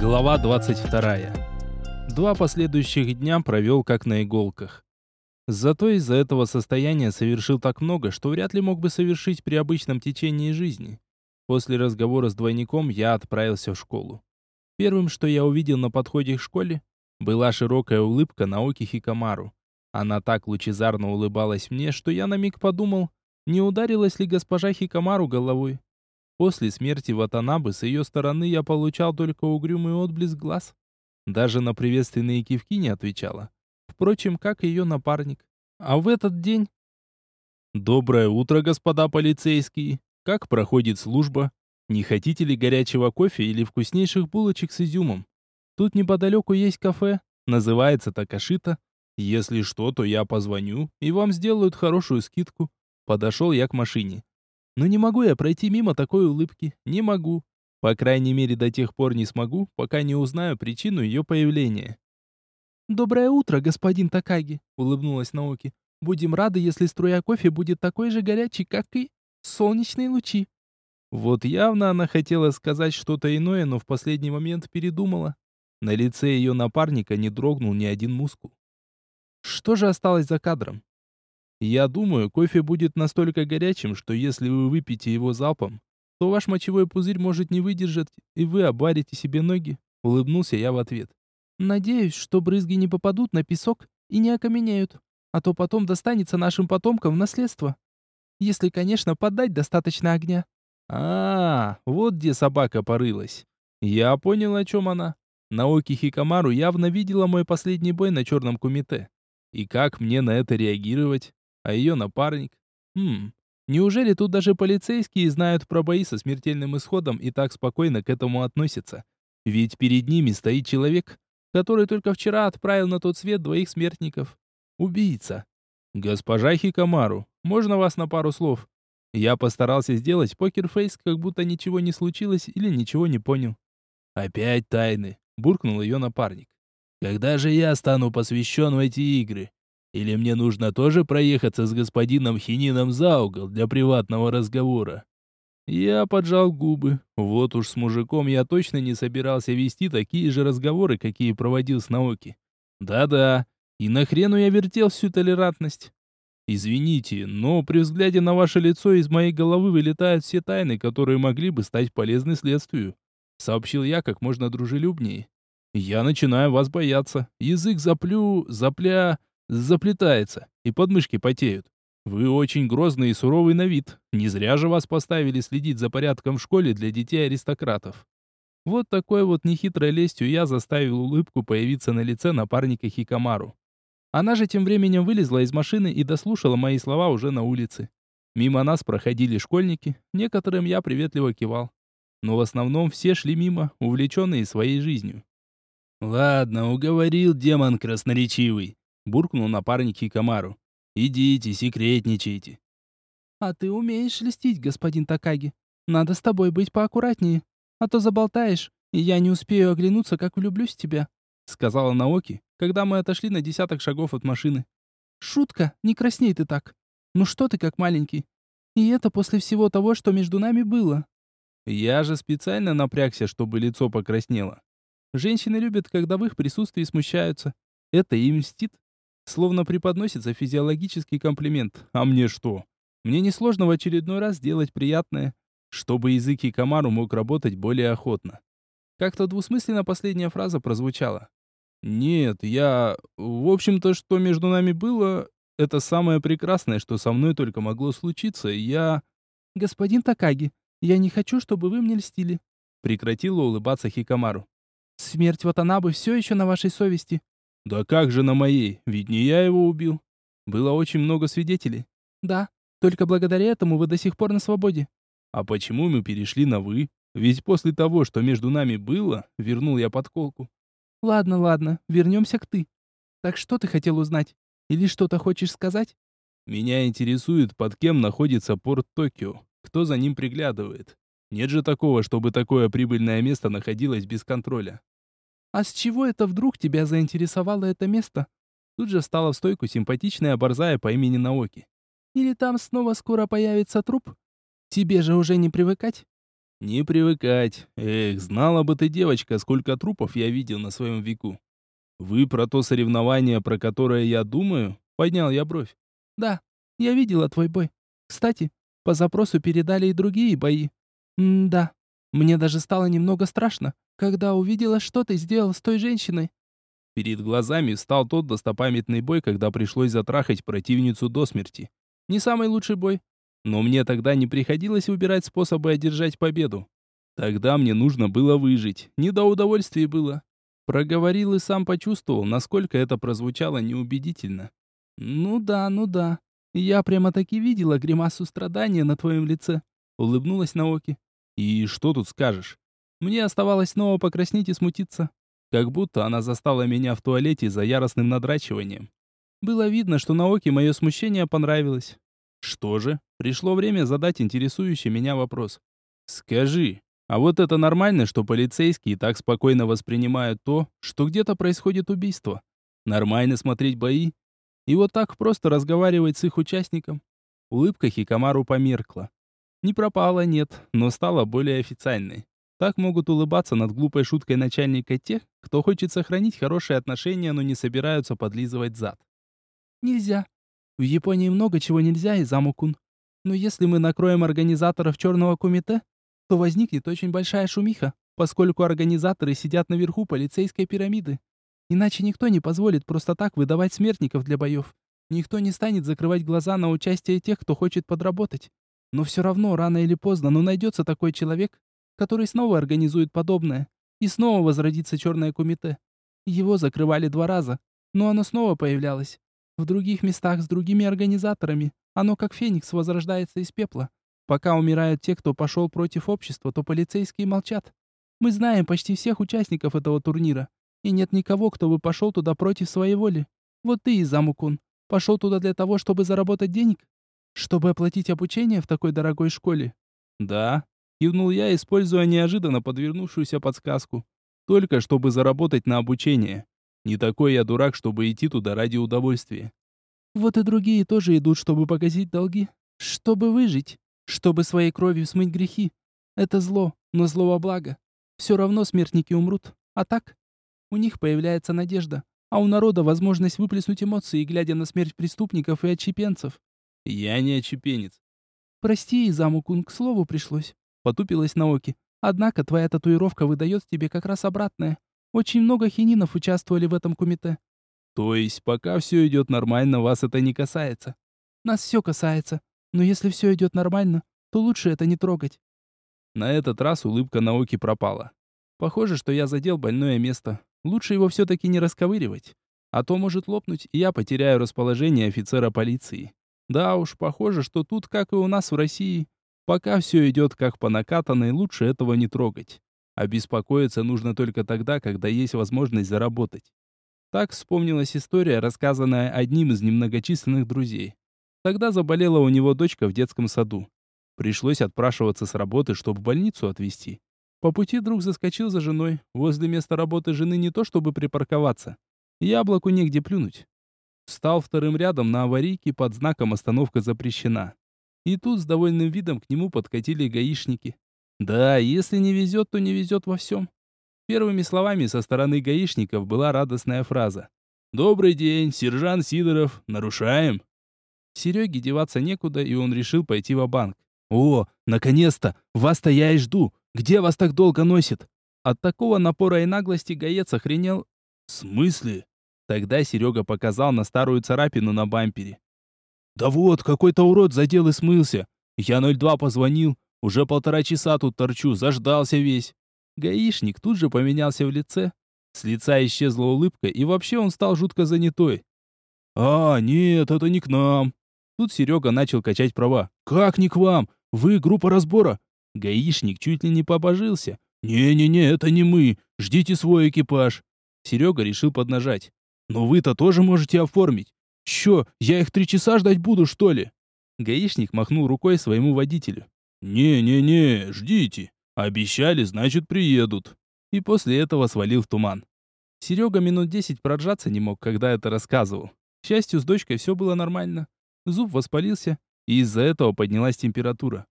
Глава 22. Два последующих дня провел как на иголках. Зато из-за этого состояния совершил так много, что вряд ли мог бы совершить при обычном течении жизни. После разговора с двойником я отправился в школу. Первым, что я увидел на подходе к школе, была широкая улыбка Наоки Хикамару. Она так лучезарно улыбалась мне, что я на миг подумал, не ударилась ли госпожа Хикамару головой. После смерти Ватанабы с ее стороны я получал только угрюмый отблеск глаз. Даже на приветственные кивки не отвечала. Впрочем, как ее напарник. А в этот день... «Доброе утро, господа полицейские! Как проходит служба? Не хотите ли горячего кофе или вкуснейших булочек с изюмом? Тут неподалеку есть кафе, называется Такашита. Если что, то я позвоню, и вам сделают хорошую скидку». Подошел я к машине. Но не могу я пройти мимо такой улыбки. Не могу. По крайней мере, до тех пор не смогу, пока не узнаю причину ее появления. «Доброе утро, господин Такаги», — улыбнулась Наоки. «Будем рады, если струя кофе будет такой же горячей, как и солнечные лучи». Вот явно она хотела сказать что-то иное, но в последний момент передумала. На лице ее напарника не дрогнул ни один мускул. Что же осталось за кадром? Я думаю, кофе будет настолько горячим, что если вы выпьете его залпом, то ваш мочевой пузырь может не выдержать, и вы обварите себе ноги. Улыбнулся я в ответ. Надеюсь, что брызги не попадут на песок и не окаменеют, а то потом достанется нашим потомкам в наследство. Если, конечно, подать достаточно огня. А, -а, -а вот где собака порылась. Я понял, о чем она. Наоки Хикамару явно видела мой последний бой на черном кумите. И как мне на это реагировать? А ее напарник. Хм, неужели тут даже полицейские знают про бои со смертельным исходом и так спокойно к этому относятся? Ведь перед ними стоит человек, который только вчера отправил на тот свет двоих смертников. Убийца. Госпожа Хикамару, можно вас на пару слов? Я постарался сделать покерфейс, как будто ничего не случилось или ничего не понял. Опять тайны, буркнул ее напарник. Когда же я стану посвящен в эти игры? Или мне нужно тоже проехаться с господином Хинином за угол для приватного разговора? Я поджал губы. Вот уж с мужиком я точно не собирался вести такие же разговоры, какие проводил с Наоки. Да-да, и нахрену я вертел всю толерантность? Извините, но при взгляде на ваше лицо из моей головы вылетают все тайны, которые могли бы стать полезны следствию. Сообщил я как можно дружелюбнее. Я начинаю вас бояться. Язык заплю, запля заплетается, и подмышки потеют. Вы очень грозный и суровый на вид. Не зря же вас поставили следить за порядком в школе для детей аристократов. Вот такой вот нехитрой лестью я заставил улыбку появиться на лице напарника Хикамару. Она же тем временем вылезла из машины и дослушала мои слова уже на улице. Мимо нас проходили школьники, некоторым я приветливо кивал. Но в основном все шли мимо, увлеченные своей жизнью. «Ладно, уговорил демон красноречивый буркнул напарник Хикамару. «Идите, секретничайте». «А ты умеешь льстить, господин Такаги. Надо с тобой быть поаккуратнее, а то заболтаешь, и я не успею оглянуться, как влюблюсь в тебя», сказала Наоки, когда мы отошли на десяток шагов от машины. «Шутка, не красней ты так. Ну что ты как маленький? И это после всего того, что между нами было». Я же специально напрягся, чтобы лицо покраснело. Женщины любят, когда в их присутствии смущаются. Это им мстит. Словно преподносится физиологический комплимент. А мне что? Мне несложно в очередной раз сделать приятное, чтобы язык и комару мог работать более охотно. Как-то двусмысленно последняя фраза прозвучала. Нет, я... В общем-то, что между нами было, это самое прекрасное, что со мной только могло случиться. Я... Господин Такаги, я не хочу, чтобы вы мне льстили. Прекратила улыбаться Хикамару. Смерть Ватанабы все еще на вашей совести. Да как же на моей? Ведь не я его убил. Было очень много свидетелей. Да, только благодаря этому вы до сих пор на свободе. А почему мы перешли на «вы»? Ведь после того, что между нами было, вернул я подколку. Ладно, ладно, вернемся к «ты». Так что ты хотел узнать? Или что-то хочешь сказать? Меня интересует, под кем находится порт Токио. Кто за ним приглядывает? Нет же такого, чтобы такое прибыльное место находилось без контроля. «А с чего это вдруг тебя заинтересовало это место?» Тут же встала в стойку симпатичная борзая по имени Наоки. «Или там снова скоро появится труп? Тебе же уже не привыкать?» Не привыкать. Эх, знала бы ты, девочка, сколько трупов я видел на своем веку. Вы про то соревнование, про которое я думаю? Поднял я бровь. Да, я видела твой бой. Кстати, по запросу передали и другие бои. М-да. Мне даже стало немного страшно, когда увидела, что ты сделал с той женщиной. Перед глазами встал тот достопамятный бой, когда пришлось затрахать противницу до смерти. Не самый лучший бой, но мне тогда не приходилось выбирать способы одержать победу. Тогда мне нужно было выжить, не до удовольствия было. Проговорил и сам почувствовал, насколько это прозвучало неубедительно. «Ну да, ну да. Я прямо-таки видела гримасу страдания на твоем лице», — улыбнулась Наоки. «И что тут скажешь?» Мне оставалось снова покраснеть и смутиться. Как будто она застала меня в туалете за яростным надрачиванием. Было видно, что Наоки мое смущение понравилось. Что же, пришло время задать интересующий меня вопрос. «Скажи, а вот это нормально, что полицейские так спокойно воспринимают то, что где-то происходит убийство? Нормально смотреть бои? И вот так просто разговаривать с их участником?» Улыбка Хикамару померкла. Не пропала, нет, но стала более официальной. Так могут улыбаться над глупой шуткой начальника те, кто хочет сохранить хорошие отношения, но не собираются подлизывать зад. Нельзя. В Японии много чего нельзя, Изаму-кун. Но если мы накроем организаторов черного кумите, то возникнет очень большая шумиха, поскольку организаторы сидят наверху полицейской пирамиды. Иначе никто не позволит просто так выдавать смертников для боев. Никто не станет закрывать глаза на участие тех, кто хочет подработать. Но все равно, рано или поздно, но найдется такой человек, который снова организует подобное. И снова возродится черное кумите. Его закрывали два раза, но оно снова появлялось. В других местах с другими организаторами. Оно как феникс возрождается из пепла. Пока умирают те, кто пошел против общества, то полицейские молчат. Мы знаем почти всех участников этого турнира. И нет никого, кто бы пошел туда против своей воли. Вот ты, Изамукун, пошел туда для того, чтобы заработать денег? Чтобы оплатить обучение в такой дорогой школе? Да, кивнул я, используя неожиданно подвернувшуюся подсказку. Только чтобы заработать на обучение. Не такой я дурак, чтобы идти туда ради удовольствия. Вот и другие тоже идут, чтобы погасить долги. Чтобы выжить. Чтобы своей кровью смыть грехи. Это зло, но зло во благо. Все равно смертники умрут. А так? У них появляется надежда. А у народа возможность выплеснуть эмоции, глядя на смерть преступников и отчепенцев. Я не отчепенец. Прости, Изаму-кун, к слову пришлось. Потупилась Наоки. Однако твоя татуировка выдает тебе как раз обратное. Очень много хининов участвовали в этом кумите. То есть, пока все идет нормально, вас это не касается? Нас все касается. Но если все идет нормально, то лучше это не трогать. На этот раз улыбка Наоки пропала. Похоже, что я задел больное место. Лучше его все-таки не расковыривать. А то может лопнуть, и я потеряю расположение офицера полиции. Да уж, похоже, что тут, как и у нас в России, пока все идет как по накатанной, лучше этого не трогать. А беспокоиться нужно только тогда, когда есть возможность заработать. Так вспомнилась история, рассказанная одним из немногочисленных друзей. Тогда заболела у него дочка в детском саду. Пришлось отпрашиваться с работы, чтобы больницу отвезти. По пути друг заскочил за женой. Возле места работы жены не то чтобы припарковаться. Яблоку негде плюнуть. Встал вторым рядом на аварийке под знаком «Остановка запрещена». И тут с довольным видом к нему подкатили гаишники. Да, если не везет, то не везет во всем. Первыми словами со стороны гаишников была радостная фраза. «Добрый день, сержант Сидоров. Нарушаем?» Сереге деваться некуда, и он решил пойти в банк «О, наконец-то! Вас-то я и жду! Где вас так долго носит?» От такого напора и наглости гаец охренел. «В смысле?» Тогда Серега показал на старую царапину на бампере. «Да вот, какой-то урод задел и смылся. Я 02 позвонил, уже полтора часа тут торчу, заждался весь. Гаишник тут же поменялся в лице. С лица исчезла улыбка, и вообще он стал жутко занятой. «А, нет, это не к нам». Тут Серега начал качать права. «Как не к вам? Вы группа разбора?» Гаишник чуть ли не побожился. «Не-не-не, это не мы. Ждите свой экипаж». Серега решил поднажать. «Но вы-то тоже можете оформить. Чё, я их три часа ждать буду, что ли?» Гаишник махнул рукой своему водителю. «Не-не-не, ждите. Обещали, значит, приедут». И после этого свалил в туман. Серега минут десять проджаться не мог, когда это рассказывал. К счастью, с дочкой все было нормально. Зуб воспалился, и из-за этого поднялась температура.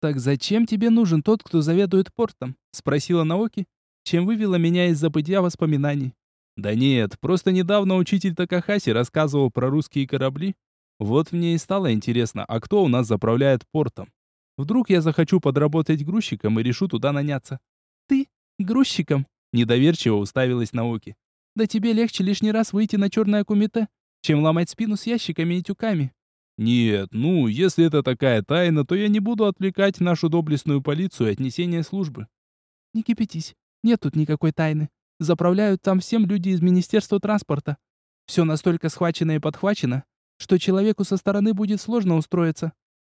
«Так зачем тебе нужен тот, кто заведует портом?» — спросила Наоки, чем вывела меня из забытья воспоминаний. «Да нет, просто недавно учитель Такахаси рассказывал про русские корабли. Вот мне и стало интересно, а кто у нас заправляет портом? Вдруг я захочу подработать грузчиком и решу туда наняться?» «Ты? Грузчиком?» — недоверчиво уставилась Наоки. «Да тебе легче лишний раз выйти на черное кумите, чем ломать спину с ящиками и тюками». «Нет, ну, если это такая тайна, то я не буду отвлекать нашу доблестную полицию от несения службы». «Не кипятись, нет тут никакой тайны. Заправляют там всем люди из Министерства транспорта. Все настолько схвачено и подхвачено, что человеку со стороны будет сложно устроиться.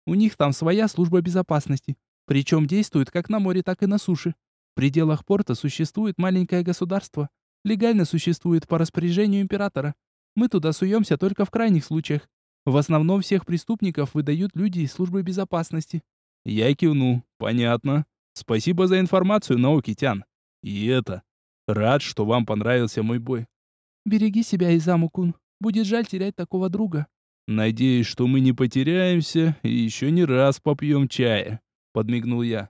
У них там своя служба безопасности, причем действует как на море, так и на суше. В пределах порта существует маленькое государство, легально существует по распоряжению императора. Мы туда суемся только в крайних случаях. В основном всех преступников выдают люди из службы безопасности. Я кивнул. Понятно. Спасибо за информацию, Наукитян. И это. Рад, что вам понравился мой бой. Береги себя, Изаму-кун. Будет жаль терять такого друга. Надеюсь, что мы не потеряемся и еще не раз попьем чая. Подмигнул я.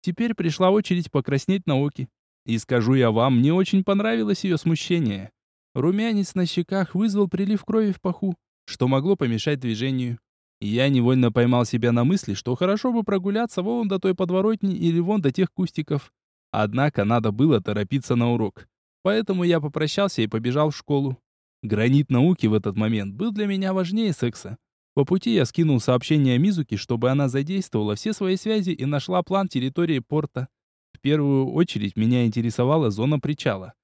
Теперь пришла очередь покраснеть Наоки. И скажу я вам, мне очень понравилось ее смущение. Румянец на щеках вызвал прилив крови в паху что могло помешать движению. Я невольно поймал себя на мысли, что хорошо бы прогуляться вон до той подворотни или вон до тех кустиков. Однако надо было торопиться на урок. Поэтому я попрощался и побежал в школу. Гранит науки в этот момент был для меня важнее секса. По пути я скинул сообщение Мизуки, чтобы она задействовала все свои связи и нашла план территории порта. В первую очередь меня интересовала зона причала.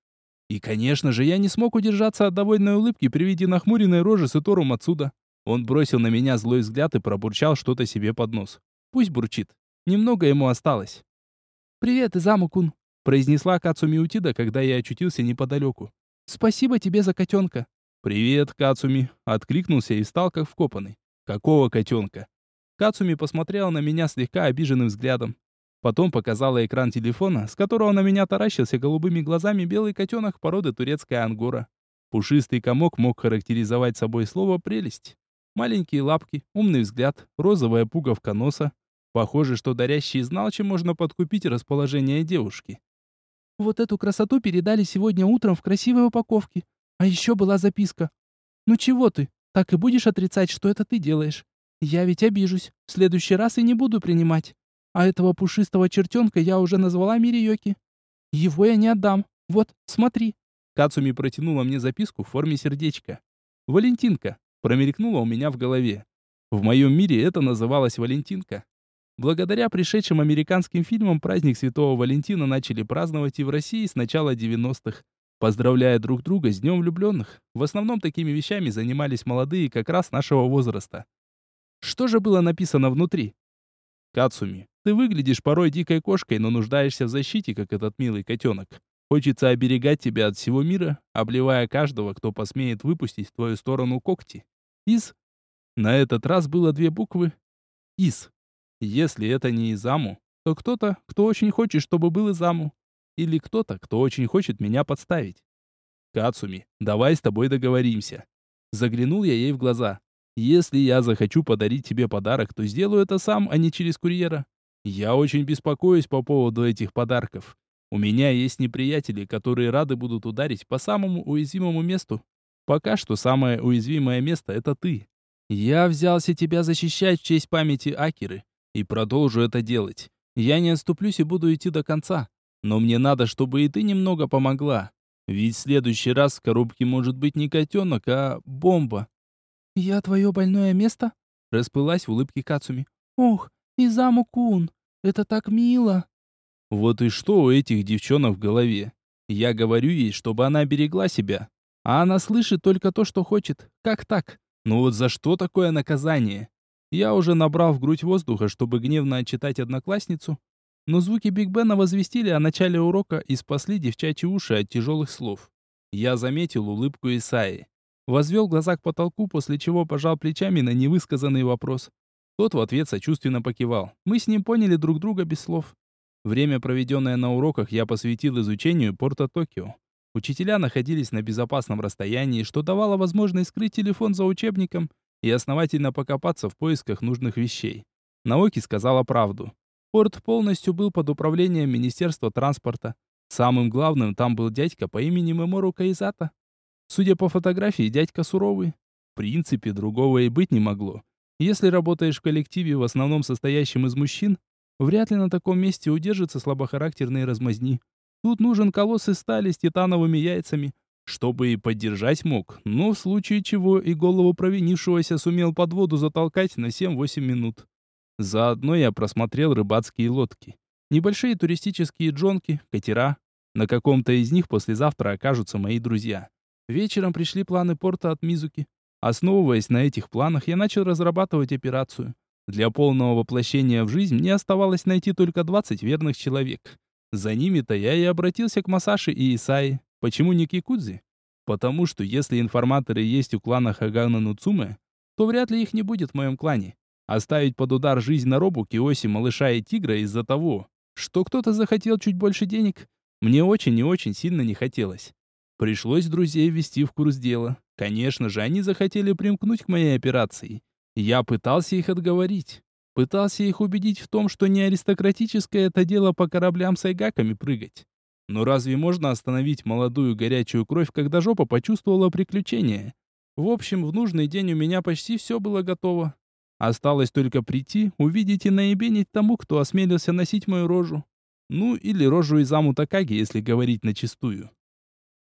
И, конечно же, я не смог удержаться от довольной улыбки при виде нахмуренной рожи Саторум отсюда. Он бросил на меня злой взгляд и пробурчал что-то себе под нос. Пусть бурчит. Немного ему осталось. «Привет, Изаму-кун», — произнесла Кацуми Утида, когда я очутился неподалеку. «Спасибо тебе за котенка». «Привет, Кацуми», — откликнулся и встал как вкопанный. «Какого котенка?» Кацуми посмотрела на меня слегка обиженным взглядом. Потом показала экран телефона, с которого на меня таращился голубыми глазами белый котенок породы турецкая ангора. Пушистый комок мог характеризовать собой слово «прелесть». Маленькие лапки, умный взгляд, розовая пуговка носа. Похоже, что дарящий знал, чем можно подкупить расположение девушки. «Вот эту красоту передали сегодня утром в красивой упаковке. А еще была записка. Ну чего ты? Так и будешь отрицать, что это ты делаешь? Я ведь обижусь. В следующий раз и не буду принимать. А этого пушистого чертенка я уже назвала Мириёки. Его я не отдам. Вот, смотри. Кацуми протянула мне записку в форме сердечка. «Валентинка» промелькнула у меня в голове. В моем мире это называлось «Валентинка». Благодаря пришедшим американским фильмам праздник Святого Валентина начали праздновать и в России с начала 90-х, поздравляя друг друга с Днем влюбленных. В основном такими вещами занимались молодые как раз нашего возраста. Что же было написано внутри? Кацуми, ты выглядишь порой дикой кошкой, но нуждаешься в защите, как этот милый котенок. Хочется оберегать тебя от всего мира, обливая каждого, кто посмеет выпустить в твою сторону когти. Из. На этот раз было две буквы. Из. Если это не Изаму, то кто-то, кто очень хочет, чтобы был Изаму. Или кто-то, кто очень хочет меня подставить. Кацуми, давай с тобой договоримся. Заглянул я ей в глаза. Если я захочу подарить тебе подарок, то сделаю это сам, а не через курьера. Я очень беспокоюсь по поводу этих подарков. У меня есть неприятели, которые рады будут ударить по самому уязвимому месту. Пока что самое уязвимое место — это ты. Я взялся тебя защищать в честь памяти Акиры и продолжу это делать. Я не отступлюсь и буду идти до конца. Но мне надо, чтобы и ты немного помогла. Ведь в следующий раз в коробке может быть не котенок, а бомба. «Я твое больное место?» Расплылась в улыбке Кацуми. «Ох, Изаму-кун, это так мило!» Вот и что у этих девчонок в голове. Я говорю ей, чтобы она берегла себя. А она слышит только то, что хочет. Как так? Ну вот за что такое наказание? Я уже набрал в грудь воздуха, чтобы гневно отчитать одноклассницу, но звуки Биг Бена возвестили о начале урока и спасли девчачьи уши от тяжелых слов. Я заметил улыбку Исаи. Возвел глаза к потолку, после чего пожал плечами на невысказанный вопрос. Тот в ответ сочувственно покивал. Мы с ним поняли друг друга без слов. Время, проведенное на уроках, я посвятил изучению порта Токио. Учителя находились на безопасном расстоянии, что давало возможность скрыть телефон за учебником и основательно покопаться в поисках нужных вещей. Наоки сказала правду. Порт полностью был под управлением Министерства транспорта. Самым главным там был дядька по имени Мемору Кайзата. Судя по фотографии, дядька суровый. В принципе, другого и быть не могло. Если работаешь в коллективе, в основном состоящем из мужчин, вряд ли на таком месте удержатся слабохарактерные размазни. Тут нужен колосс из стали с титановыми яйцами, чтобы и поддержать мог, но в случае чего и голову провинившегося сумел под воду затолкать на 7-8 минут. Заодно я просмотрел рыбацкие лодки. Небольшие туристические джонки, катера. На каком-то из них послезавтра окажутся мои друзья. Вечером пришли планы порта от Мизуки. Основываясь на этих планах, я начал разрабатывать операцию. Для полного воплощения в жизнь мне оставалось найти только 20 верных человек. За ними-то я и обратился к Масаши и Исаи. Почему не к Якудзе? Потому что если информаторы есть у клана Хагана Нуцуме, то вряд ли их не будет в моем клане. Оставить под удар жизнь на робу Киоси, малыша и тигра из-за того, что кто-то захотел чуть больше денег, мне очень и очень сильно не хотелось. Пришлось друзей ввести в курс дела. Конечно же, они захотели примкнуть к моей операции. Я пытался их отговорить. Пытался их убедить в том, что не аристократическое это дело по кораблям с айгаками прыгать. Но разве можно остановить молодую горячую кровь, когда жопа почувствовала приключение? В общем, в нужный день у меня почти все было готово. Осталось только прийти, увидеть и наебенить тому, кто осмелился носить мою рожу. Ну, или рожу Изаму Такаги, если говорить начистую.